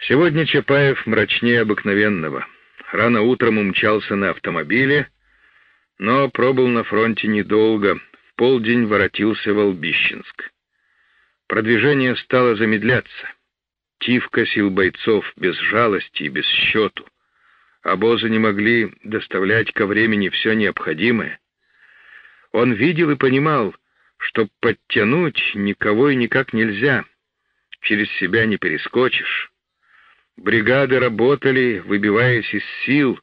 Сегодня Чапаев мрачнее обыкновенного. Рано утром умчался на автомобиле, но пробыл на фронте недолго, в полдень воротился в Албищенск. Продвижение стало замедляться. Тиф косил бойцов без жалости и без счету. Обозы не могли доставлять ко времени все необходимое. Он видел и понимал, что подтянуть никого и никак нельзя. Через себя не перескочишь. Бригады работали, выбиваясь из сил,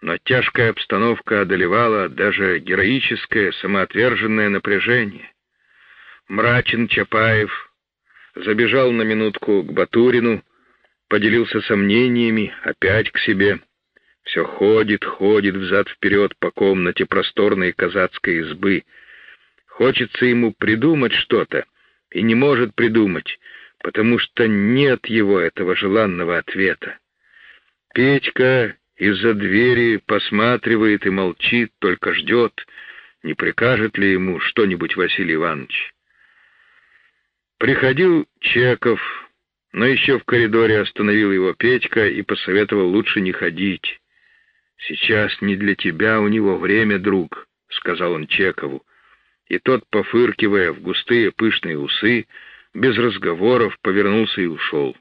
но тяжкая обстановка одолевала даже героическое самоотверженное напряжение. Мрачен Чапаев забежал на минутку к Батурину, поделился сомнениями, опять к себе. Все ходит, ходит взад-вперед по комнате просторной казацкой избы. Хочется ему придумать что-то, и не может придумать, потому что нет его этого желанного ответа. Петька из-за двери посматривает и молчит, только ждет, не прикажет ли ему что-нибудь Василий Иванович. Приходил Чеков, но еще в коридоре остановил его Петька и посоветовал лучше не ходить. «Сейчас не для тебя у него время, друг», — сказал он Чекову. И тот, пофыркивая в густые пышные усы, без разговоров повернулся и ушел.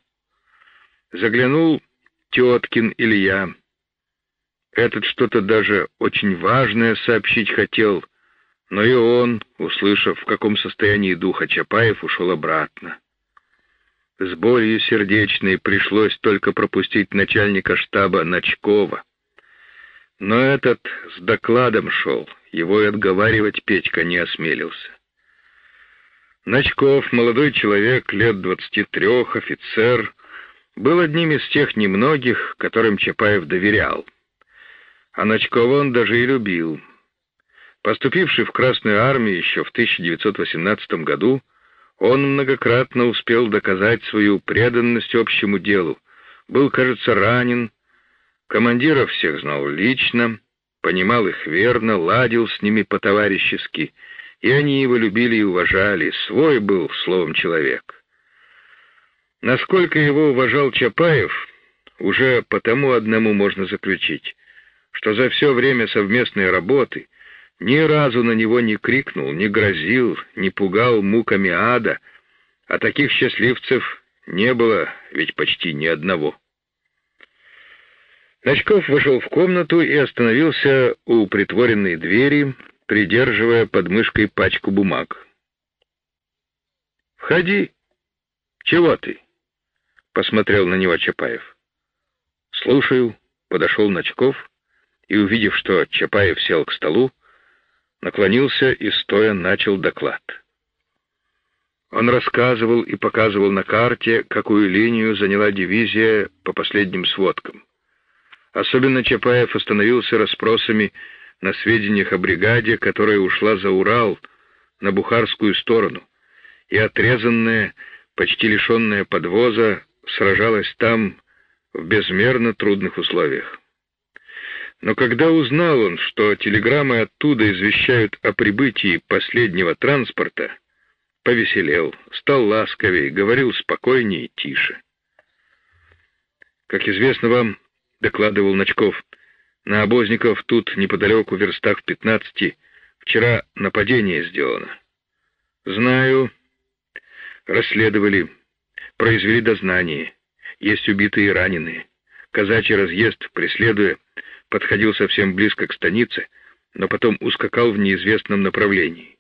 Заглянул теткин Илья. Этот что-то даже очень важное сообщить хотел, но и он, услышав, в каком состоянии духа Чапаев, ушел обратно. С болью сердечной пришлось только пропустить начальника штаба Ночкова. Но этот с докладом шел, его и отговаривать Петька не осмелился. Ночков, молодой человек, лет двадцати трех, офицер, был одним из тех немногих, которым Чапаев доверял. А Ночкова он даже и любил. Поступивший в Красную армию еще в 1918 году, он многократно успел доказать свою преданность общему делу. Был, кажется, ранен, командиров всех знал лично, понимал их верно, ладил с ними по-товарищески — и они его любили и уважали, свой был, словом, человек. Насколько его уважал Чапаев, уже потому одному можно заключить, что за все время совместной работы ни разу на него не крикнул, не грозил, не пугал муками ада, а таких счастливцев не было ведь почти ни одного. Ночков вошел в комнату и остановился у притворенной двери, придерживая под мышкой пачку бумаг. «Входи. Чего ты?» — посмотрел на него Чапаев. «Слушаю», — подошел Ночков и, увидев, что Чапаев сел к столу, наклонился и, стоя, начал доклад. Он рассказывал и показывал на карте, какую линию заняла дивизия по последним сводкам. Особенно Чапаев остановился расспросами на сведениях о бригаде, которая ушла за Урал на Бухарскую сторону, и отрезанная, почти лишенная подвоза, сражалась там в безмерно трудных условиях. Но когда узнал он, что телеграммы оттуда извещают о прибытии последнего транспорта, повеселел, стал ласковее, говорил спокойнее и тише. Как известно вам, докладывал Ночков, на обозников тут неподалеку, в верстах в пятнадцати, вчера нападение сделано. Знаю. Расследовали, произвели дознание. Есть убитые и раненые. Казачий разъезд, преследуя, подходил совсем близко к станице, но потом ускакал в неизвестном направлении.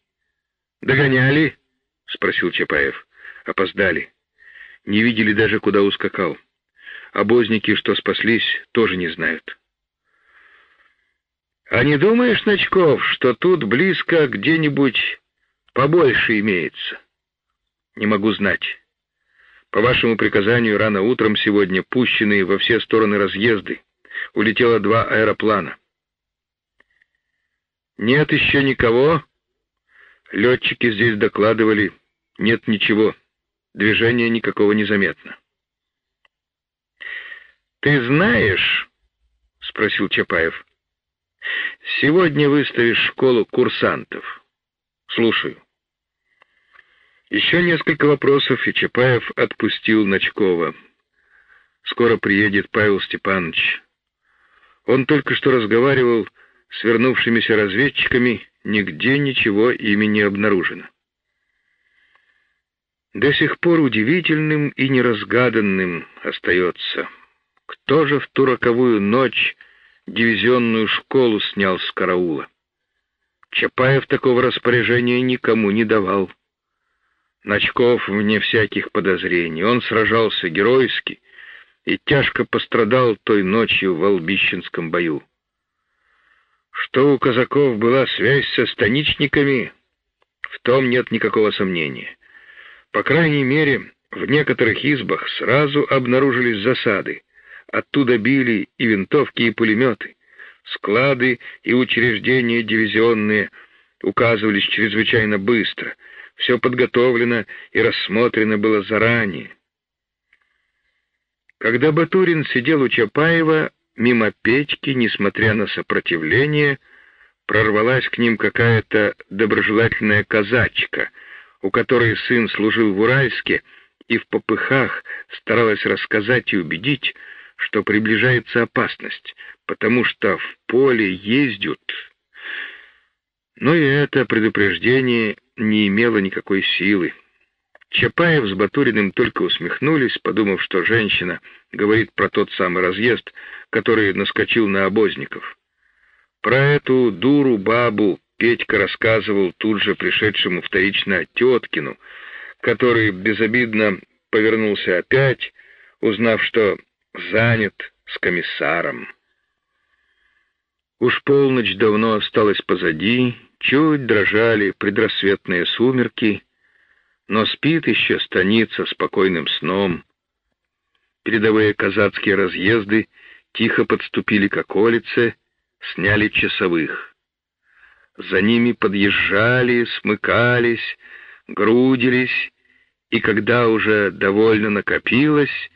«Догоняли?» — спросил Чапаев. «Опоздали. Не видели даже, куда ускакал. Обозники, что спаслись, тоже не знают». А не думаешь, Ночков, что тут близко где-нибудь побольше имеется? Не могу знать. По вашему приказанию, рано утром сегодня пущенные во все стороны разъезды. Улетело два аэроплана. Нет еще никого? Летчики здесь докладывали. Нет ничего. Движения никакого не заметно. «Ты знаешь?» — спросил Чапаев. Сегодня выставишь школу курсантов. Слушаю. Еще несколько вопросов, и Чапаев отпустил Ночкова. Скоро приедет Павел Степанович. Он только что разговаривал с вернувшимися разведчиками, нигде ничего ими не обнаружено. До сих пор удивительным и неразгаданным остается, кто же в ту роковую ночь дивизионную школу снял с караула. Чапаев такого распоряжения никому не давал. Ночков вне всяких подозрений. Он сражался геройски и тяжко пострадал той ночью в Албищенском бою. Что у казаков была связь со станичниками, в том нет никакого сомнения. По крайней мере, в некоторых избах сразу обнаружились засады. Оттуда били и винтовки, и пулеметы. Склады и учреждения дивизионные указывались чрезвычайно быстро. Все подготовлено и рассмотрено было заранее. Когда Батурин сидел у Чапаева, мимо Петьки, несмотря на сопротивление, прорвалась к ним какая-то доброжелательная казачка, у которой сын служил в Уральске и в попыхах старалась рассказать и убедить, что приближается опасность, потому что в поле ездят. Но и это предупреждение не имело никакой силы. Чапаев с Батуриным только усмехнулись, подумав, что женщина говорит про тот самый разъезд, который наскочил на обозников. Про эту дуру-бабу Петька рассказывал тут же пришедшему вторично Теткину, который безобидно повернулся опять, узнав, что занят с комиссаром. Уж полночь давно осталась позади, чуть дрожали предрассветные сумерки, но спит еще станица спокойным сном. Передовые казацкие разъезды тихо подступили к околице, сняли часовых. За ними подъезжали, смыкались, грудились, и когда уже довольно накопилось,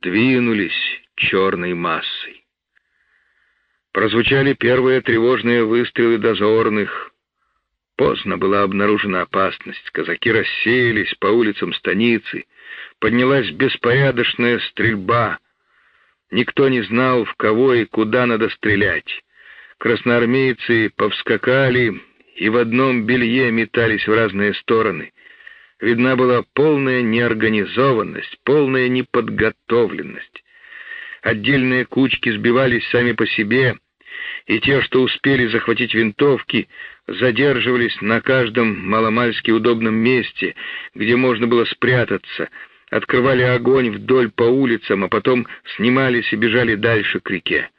двинулись черной массой. Прозвучали первые тревожные выстрелы дозорных. Поздно была обнаружена опасность. Казаки рассеялись по улицам станицы. Поднялась беспорядочная стрельба. Никто не знал, в кого и куда надо стрелять. Красноармейцы повскакали и в одном белье метались в разные стороны. Видна была полная неорганизованность, полная неподготовленность. Отдельные кучки сбивались сами по себе, и те, что успели захватить винтовки, задерживались на каждом маломальски удобном месте, где можно было спрятаться, открывали огонь вдоль по улицам, а потом снимались и бежали дальше к реке.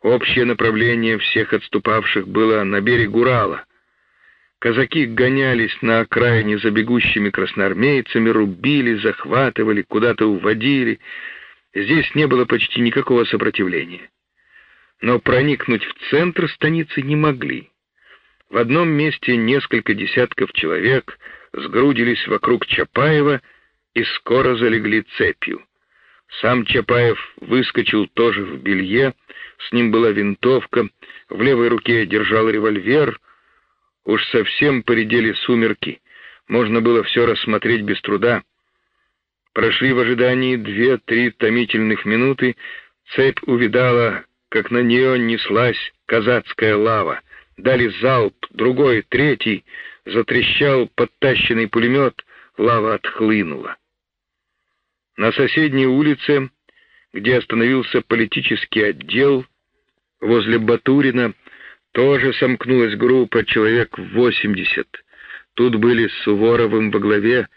Общее направление всех отступавших было на берег Урала. Казаки гонялись на окраине за бегущими красноармейцами, рубили, захватывали, куда-то уводили. Здесь не было почти никакого сопротивления но проникнуть в центр станицы не могли. В одном месте несколько десятков человек сгрудились вокруг Чапаева и скоро залегли цепью. Сам Чапаев выскочил тоже в белье, с ним была винтовка, в левой руке держал револьвер. Уж совсем поредели сумерки, можно было все рассмотреть без труда. Прошли в ожидании две-три томительных минуты, цепь увидала как на нее неслась казацкая лава. Дали залп, другой, третий, затрещал подтащенный пулемет, лава отхлынула. На соседней улице, где остановился политический отдел, возле Батурина, тоже сомкнулась группа человек восемьдесят. Тут были с Суворовым во главе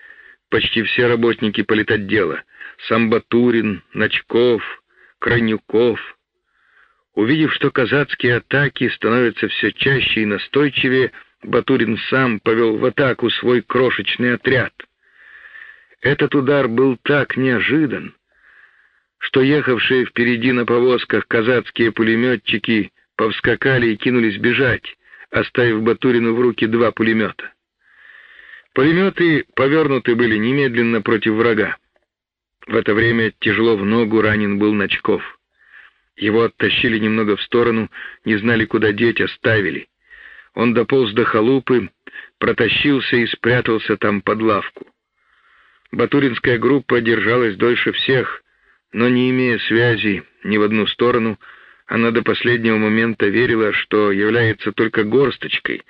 почти все работники политотдела. Сам Батурин, Ночков, Кранюков — Увидев, что казацкие атаки становятся все чаще и настойчивее, Батурин сам повел в атаку свой крошечный отряд. Этот удар был так неожидан, что ехавшие впереди на повозках казацкие пулеметчики повскакали и кинулись бежать, оставив Батурину в руки два пулемета. Пулеметы повернуты были немедленно против врага. В это время тяжело в ногу ранен был Ночков. Его оттащили немного в сторону, не знали, куда деть, оставили. Он дополз до халупы, протащился и спрятался там под лавку. Батуринская группа держалась дольше всех, но не имея связи ни в одну сторону, она до последнего момента верила, что является только горсточкой,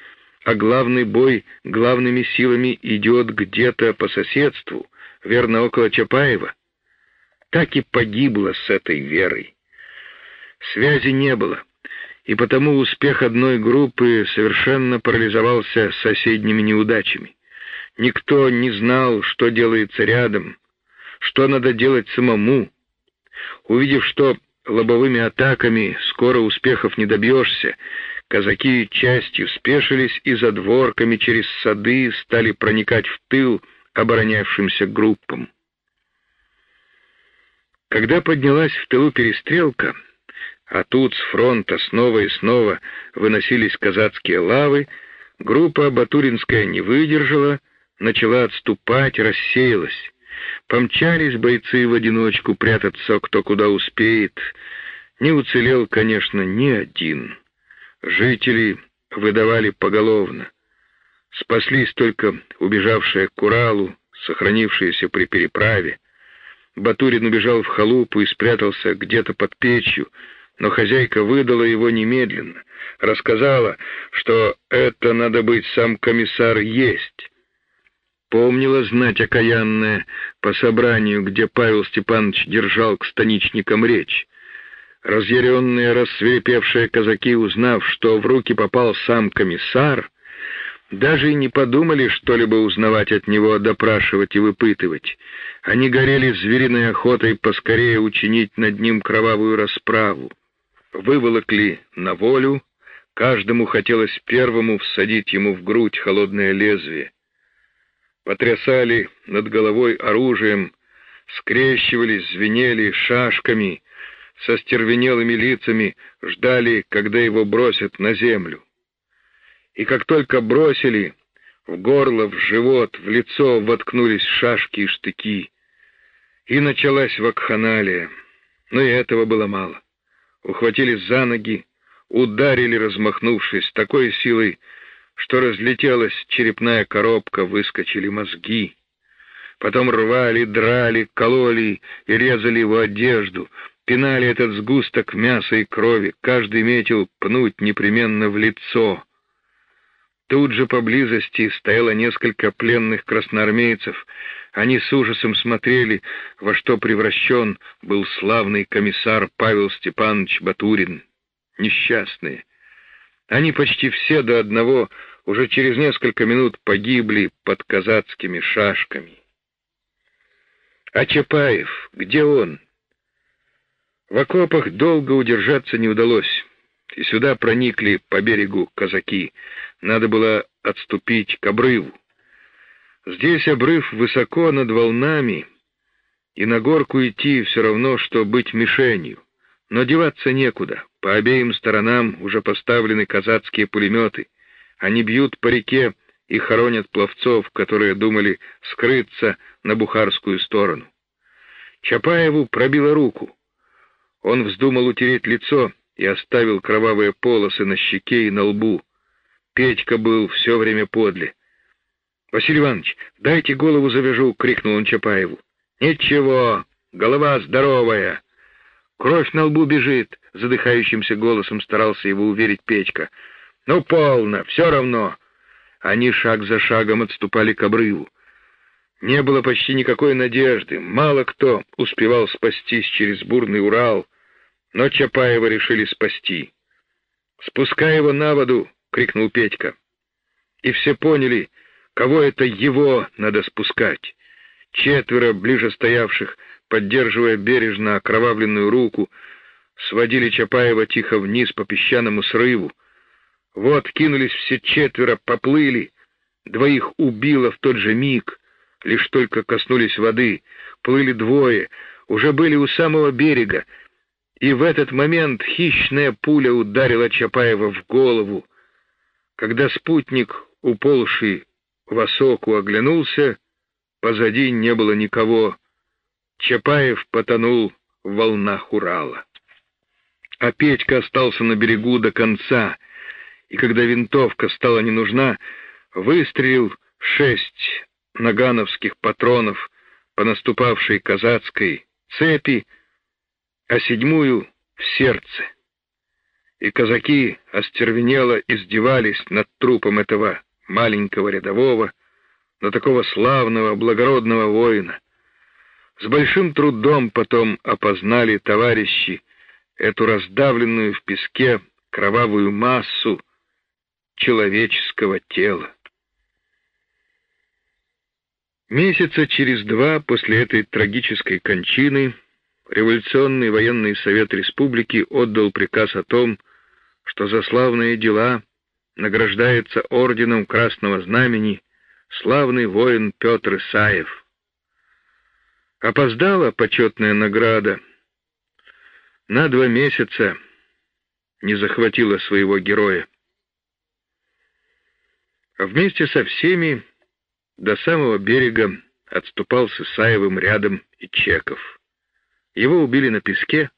а главный бой главными силами идет где-то по соседству, верно, около Чапаева. Так и погибла с этой верой. Связи не было, и потому успех одной группы совершенно парализовался соседними неудачами. Никто не знал, что делается рядом, что надо делать самому. Увидев, что лобовыми атаками скоро успехов не добьешься, казаки частью спешились и за дворками через сады стали проникать в тыл оборонявшимся группам. Когда поднялась в тылу перестрелка, а тут с фронта снова и снова выносились казацкие лавы, группа Батуринская не выдержала, начала отступать, рассеялась. Помчались бойцы в одиночку прятаться кто куда успеет. Не уцелел, конечно, ни один. Жители выдавали поголовно. Спаслись только убежавшие к Уралу, сохранившиеся при переправе. Батурин убежал в халупу и спрятался где-то под печью, но хозяйка выдала его немедленно, рассказала, что это надо быть сам комиссар есть. Помнила знать окаянная по собранию, где Павел Степанович держал к станичникам речь. Разъяренные, рассверепевшие казаки, узнав, что в руки попал сам комиссар, даже и не подумали что-либо узнавать от него, допрашивать и выпытывать. Они горели звериной охотой поскорее учинить над ним кровавую расправу. Выволокли на волю, каждому хотелось первому всадить ему в грудь холодное лезвие потрясали над головой оружием, скрещивались, звенели шашками, со стервенелыми лицами ждали, когда его бросят на землю. И как только бросили, в горло, в живот, в лицо воткнулись шашки и штыки. И началась вакханалия. Но и этого было мало. Ухватились за ноги, ударили, размахнувшись, такой силой, что разлетелась черепная коробка, выскочили мозги. Потом рвали, драли, кололи и резали его одежду, пинали этот сгусток мяса и крови, каждый метил пнуть непременно в лицо. Тут же поблизости стояло несколько пленных красноармейцев. Они с ужасом смотрели, во что превращен был славный комиссар Павел Степанович Батурин. Несчастные. Они почти все до одного уже через несколько минут погибли под казацкими шашками. А Чапаев, где он? В окопах долго удержаться не удалось, и сюда проникли по берегу казаки. Надо было отступить к обрыву. Здесь обрыв высоко над волнами, и на горку идти все равно, что быть мишенью. Но деваться некуда. По обеим сторонам уже поставлены казацкие пулеметы. Они бьют по реке и хоронят пловцов, которые думали скрыться на бухарскую сторону. Чапаеву пробило руку. Он вздумал утереть лицо и оставил кровавые полосы на щеке и на лбу. Петька был все время подле. «Василий Иванович, дайте голову завяжу!» — крикнул он Чапаеву. «Ничего, голова здоровая!» «Кровь на лбу бежит!» — задыхающимся голосом старался его уверить Петька. «Ну, полно, все равно!» Они шаг за шагом отступали к обрыву. Не было почти никакой надежды, мало кто успевал спастись через бурный Урал, но Чапаева решили спасти. «Спускай его на воду!» — крикнул Петька. И все поняли, кого это его надо спускать. Четверо ближе стоявших, поддерживая бережно окровавленную руку, сводили Чапаева тихо вниз по песчаному срыву, вот кинулись все четверо, поплыли. Двоих убило в тот же миг, лишь только коснулись воды. Плыли двое, уже были у самого берега. И в этот момент хищная пуля ударила Чапаева в голову. Когда спутник, уползший в осоку, оглянулся, позади не было никого. Чапаев потонул в волнах Урала. А Петька остался на берегу до конца — и когда винтовка стала не нужна, выстрелил шесть нагановских патронов по наступавшей казацкой цепи, а седьмую — в сердце. И казаки остервенело издевались над трупом этого маленького рядового, но такого славного, благородного воина. С большим трудом потом опознали товарищи эту раздавленную в песке кровавую массу человеческого тела. Месяца через два после этой трагической кончины Революционный военный совет республики отдал приказ о том, что за славные дела награждается орденом Красного Знамени славный воин Петр Исаев. Опоздала почетная награда. На два месяца не захватила своего героя. А вместе со всеми до самого берега отступал с Исаевым рядом и Чеков. Его убили на песке,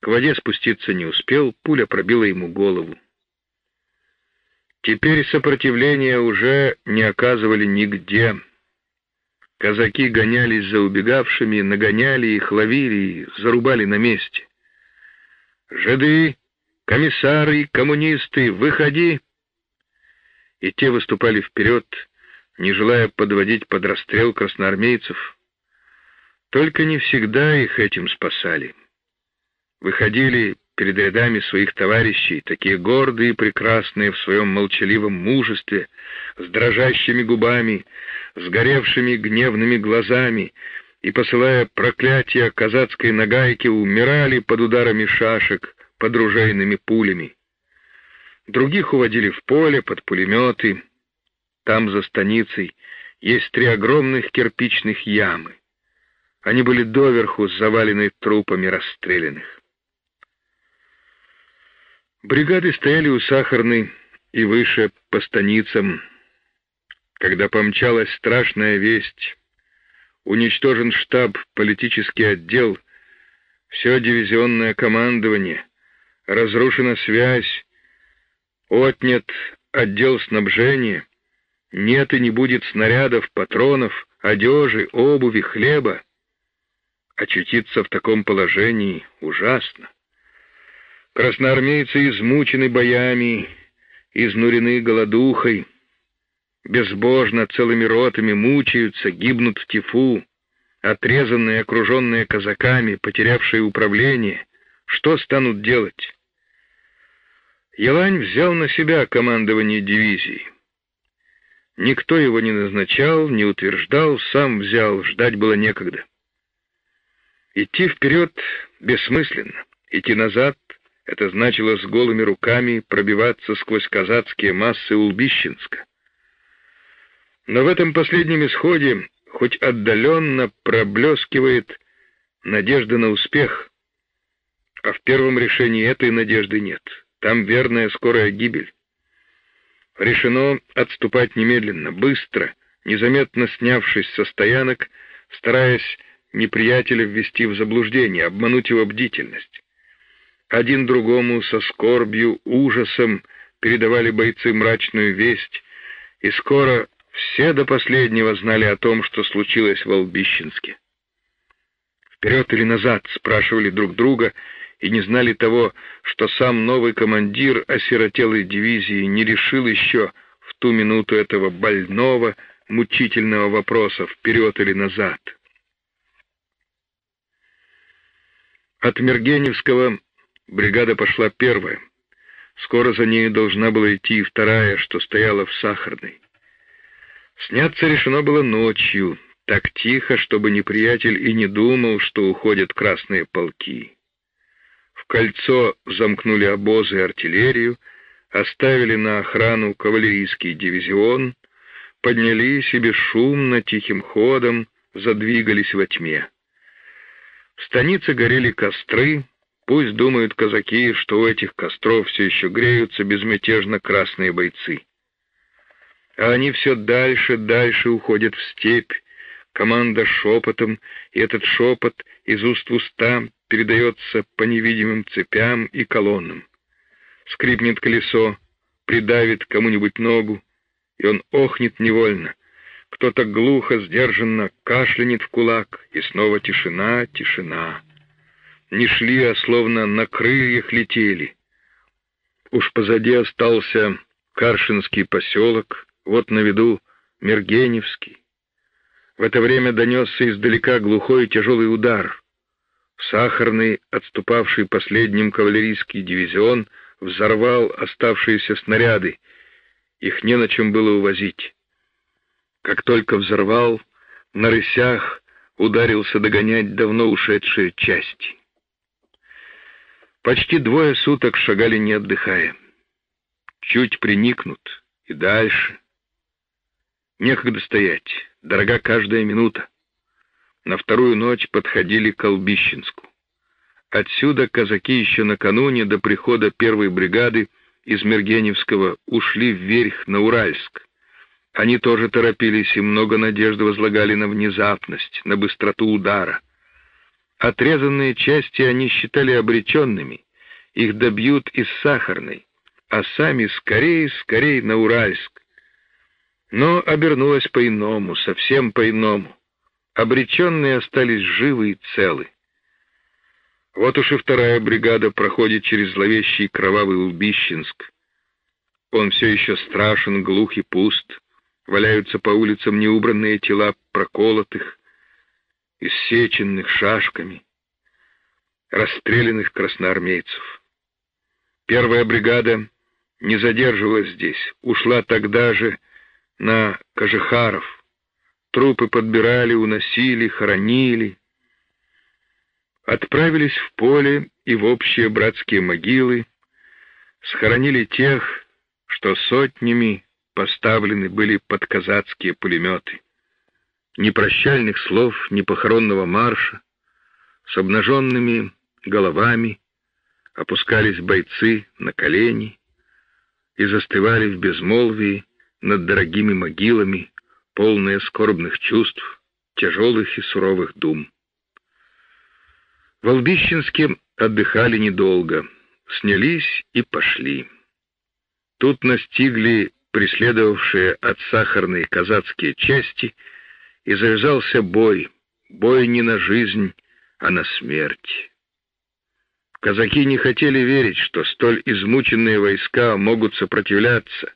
к воде спуститься не успел, пуля пробила ему голову. Теперь сопротивления уже не оказывали нигде. Казаки гонялись за убегавшими, нагоняли их, ловили зарубали на месте. «Жиды, комиссары, коммунисты, выходи!» И те выступали вперед, не желая подводить под расстрел красноармейцев. Только не всегда их этим спасали. Выходили перед рядами своих товарищей, такие гордые и прекрасные в своем молчаливом мужестве, с дрожащими губами, с горевшими гневными глазами, и, посылая проклятия казацкой нагайки, умирали под ударами шашек, под ружейными пулями. Других уводили в поле под пулеметы. Там, за станицей, есть три огромных кирпичных ямы. Они были доверху завалены трупами расстрелянных. Бригады стояли у Сахарной и выше по станицам. Когда помчалась страшная весть, уничтожен штаб, политический отдел, все дивизионное командование, разрушена связь, отнят отдел снабжения, нет и не будет снарядов, патронов, одежи, обуви, хлеба. Очутиться в таком положении ужасно. Красноармейцы измучены боями, изнурены голодухой, безбожно целыми ротами мучаются, гибнут в тифу, отрезанные, окруженные казаками, потерявшие управление, что станут делать? Елань взял на себя командование дивизией. Никто его не назначал, не утверждал, сам взял, ждать было некогда. Идти вперед бессмысленно, идти назад это значило с голыми руками пробиваться сквозь казацкие массы Улбищенска. Но в этом последнем исходе хоть отдаленно проблескивает надежда на успех, а в первом решении этой надежды нет. Там верная скорая гибель. Решено отступать немедленно, быстро, незаметно снявшись со стоянок, стараясь неприятеля ввести в заблуждение, обмануть его бдительность. Один другому со скорбью, ужасом передавали бойцы мрачную весть, и скоро все до последнего знали о том, что случилось в Албищенске. «Вперед или назад?» — спрашивали друг друга, и не знали того, что сам новый командир осиротелой дивизии не решил еще в ту минуту этого больного, мучительного вопроса «вперед или назад?». От Мергеневского Бригада пошла первая. Скоро за ней должна была идти и вторая, что стояла в Сахарной. Сняться решено было ночью, так тихо, чтобы неприятель и не думал, что уходят красные полки. В кольцо замкнули обозы и артиллерию, оставили на охрану кавалерийский дивизион, поднялись и бесшумно, тихим ходом задвигались во тьме. В станице горели костры, Пусть думают казаки, что у этих костров все еще греются безмятежно красные бойцы. А они все дальше, дальше уходят в степь, команда шепотом, и этот шепот из уст в уста передается по невидимым цепям и колоннам. Скрипнет колесо, придавит кому-нибудь ногу, и он охнет невольно. Кто-то глухо, сдержанно кашлянет в кулак, и снова тишина, тишина. Не шли, а словно на крыльях летели. Уж позади остался Каршинский поселок, вот на виду Мергеневский. В это время донесся издалека глухой тяжелый удар. Сахарный, отступавший последним кавалерийский дивизион, взорвал оставшиеся снаряды. Их не на чем было увозить. Как только взорвал, на рысях ударился догонять давно ушедшие части. Почти двое суток шагали не отдыхая. Чуть приникнут и дальше. Некогда стоять, дорога каждая минута. На вторую ночь подходили к Албищенску. Отсюда казаки еще накануне до прихода первой бригады из Мергеневского ушли вверх на Уральск. Они тоже торопились и много надежды возлагали на внезапность, на быстроту удара. Отрезанные части они считали обреченными, их добьют из Сахарной, а сами скорее, скорее на Уральск. Но обернулось по-иному, совсем по-иному. Обреченные остались живы и целы. Вот уж и вторая бригада проходит через зловещий кровавый Улбищенск. Он все еще страшен, глух и пуст. Валяются по улицам неубранные тела проколотых, иссеченных шашками, расстрелянных красноармейцев. Первая бригада не задерживалась здесь, ушла тогда же на Кожехаров. Трупы подбирали, уносили, хоронили. Отправились в поле и в общие братские могилы, схоронили тех, что сотнями поставлены были под казацкие пулеметы. Ни прощальных слов, ни похоронного марша, с обнаженными головами опускались бойцы на колени и застывали в безмолвии над дорогими могилами, полные скорбных чувств, тяжелых и суровых дум. В Албищенске отдыхали недолго, снялись и пошли. Тут настигли преследовавшие от сахарной казацкие части, и завязался бой, бой не на жизнь, а на смерть. Казаки не хотели верить, что столь измученные войска могут сопротивляться,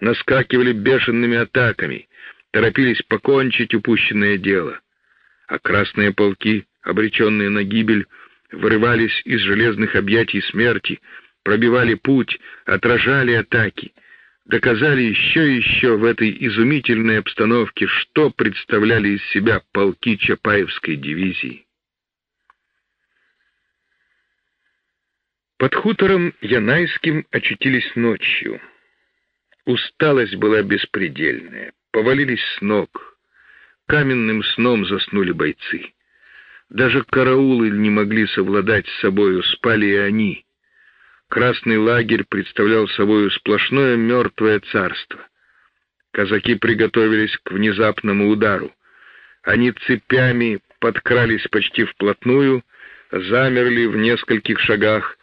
наскакивали бешеными атаками, торопились покончить упущенное дело, а красные полки, обреченные на гибель, вырывались из железных объятий смерти, пробивали путь, отражали атаки, доказали еще и еще в этой изумительной обстановке, что представляли из себя полки Чапаевской дивизии. Под хутором Янайским очутились ночью. Усталость была беспредельная, повалились с ног. Каменным сном заснули бойцы. Даже караулы не могли совладать с собою, спали и они. Красный лагерь представлял собою сплошное мертвое царство. Казаки приготовились к внезапному удару. Они цепями подкрались почти вплотную, замерли в нескольких шагах,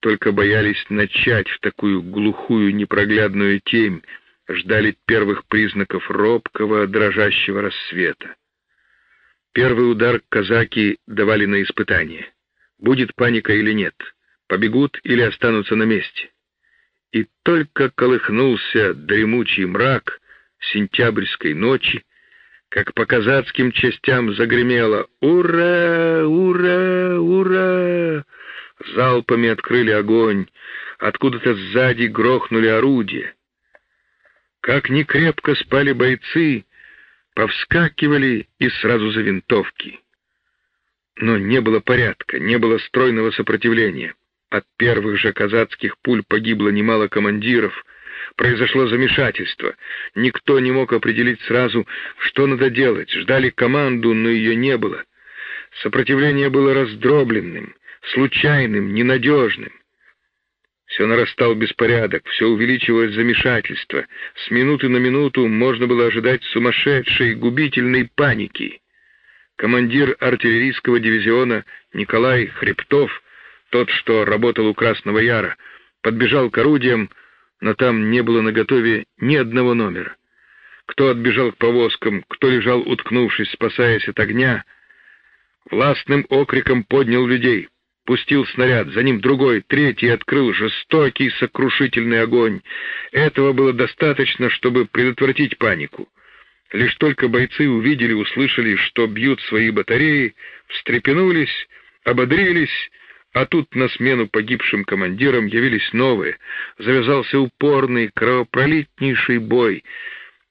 только боялись начать в такую глухую непроглядную темь, ждали первых признаков робкого, дрожащего рассвета. Первый удар казаки давали на испытание. Будет паника или нет, побегут или останутся на месте. И только колыхнулся дремучий мрак сентябрьской ночи, как по казацким частям загремело «Ура! Ура! Ура!» залпами открыли огонь, откуда-то сзади грохнули орудия. Как ни крепко спали бойцы, повскакивали и сразу за винтовки. Но не было порядка, не было стройного сопротивления. От первых же казацких пуль погибло немало командиров, произошло замешательство. Никто не мог определить сразу, что надо делать. Ждали команду, но ее не было. Сопротивление было раздробленным, случайным, ненадежным. Все нарастал беспорядок, все увеличивалось замешательство. С минуты на минуту можно было ожидать сумасшедшей, губительной паники. Командир артиллерийского дивизиона Николай Хребтов, тот, что работал у Красного Яра, подбежал к орудиям, но там не было наготове ни одного номера. Кто отбежал к повозкам, кто лежал уткнувшись, спасаясь от огня, властным окриком поднял людей — Пустил снаряд, за ним другой, третий открыл жестокий сокрушительный огонь. Этого было достаточно, чтобы предотвратить панику. Лишь только бойцы увидели, услышали, что бьют свои батареи, встрепенулись, ободрились, а тут на смену погибшим командирам явились новые. Завязался упорный, кровопролитнейший бой.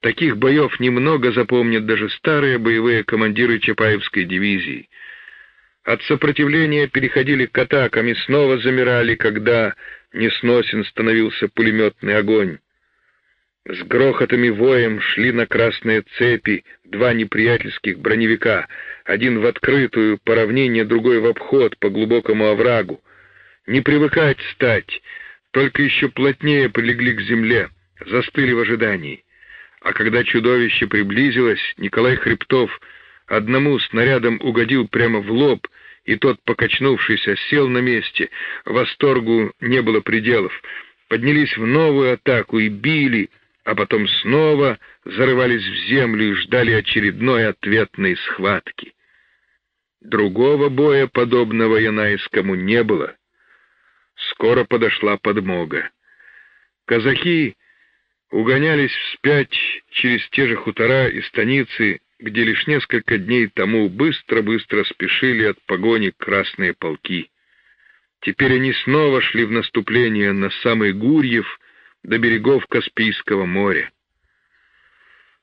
Таких боев немного запомнят даже старые боевые командиры Чапаевской дивизии. От сопротивления переходили к атакам и снова замирали, когда несносен становился пулеметный огонь. С грохотом и воем шли на красные цепи два неприятельских броневика, один в открытую, по равнине, другой в обход, по глубокому оврагу. Не привыкать стать, только еще плотнее прилегли к земле, застыли в ожидании. А когда чудовище приблизилось, Николай Хребтов одному снарядом угодил прямо в лоб, и тот, покачнувшись, сел на месте. Восторгу не было пределов. Поднялись в новую атаку и били, а потом снова зарывались в землю и ждали очередной ответной схватки. Другого боя, подобного Янайскому, не было. Скоро подошла подмога. Казаки угонялись вспять через те же хутора и станицы, где лишь несколько дней тому быстро-быстро спешили от погони красные полки. Теперь они снова шли в наступление на самый Гурьев до берегов Каспийского моря.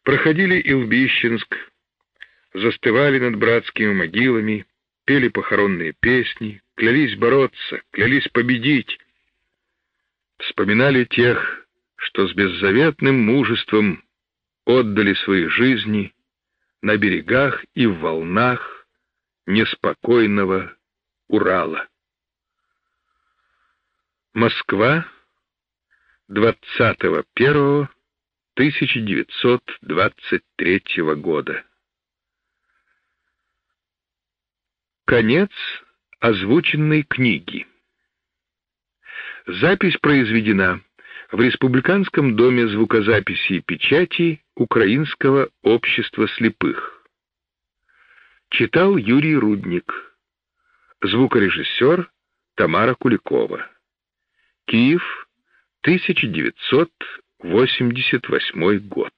Проходили Илбищенск, застывали над братскими могилами, пели похоронные песни, клялись бороться, клялись победить. Вспоминали тех, что с беззаветным мужеством отдали свои жизни на берегах и в волнах неспокойного Урала. Москва, 20.01.1923 года. Конец озвученной книги. Запись произведена в Республиканском доме звукозаписи и печати Украинского общества слепых. Читал Юрий Рудник. Звукорежиссер Тамара Куликова. Киев, 1988 год.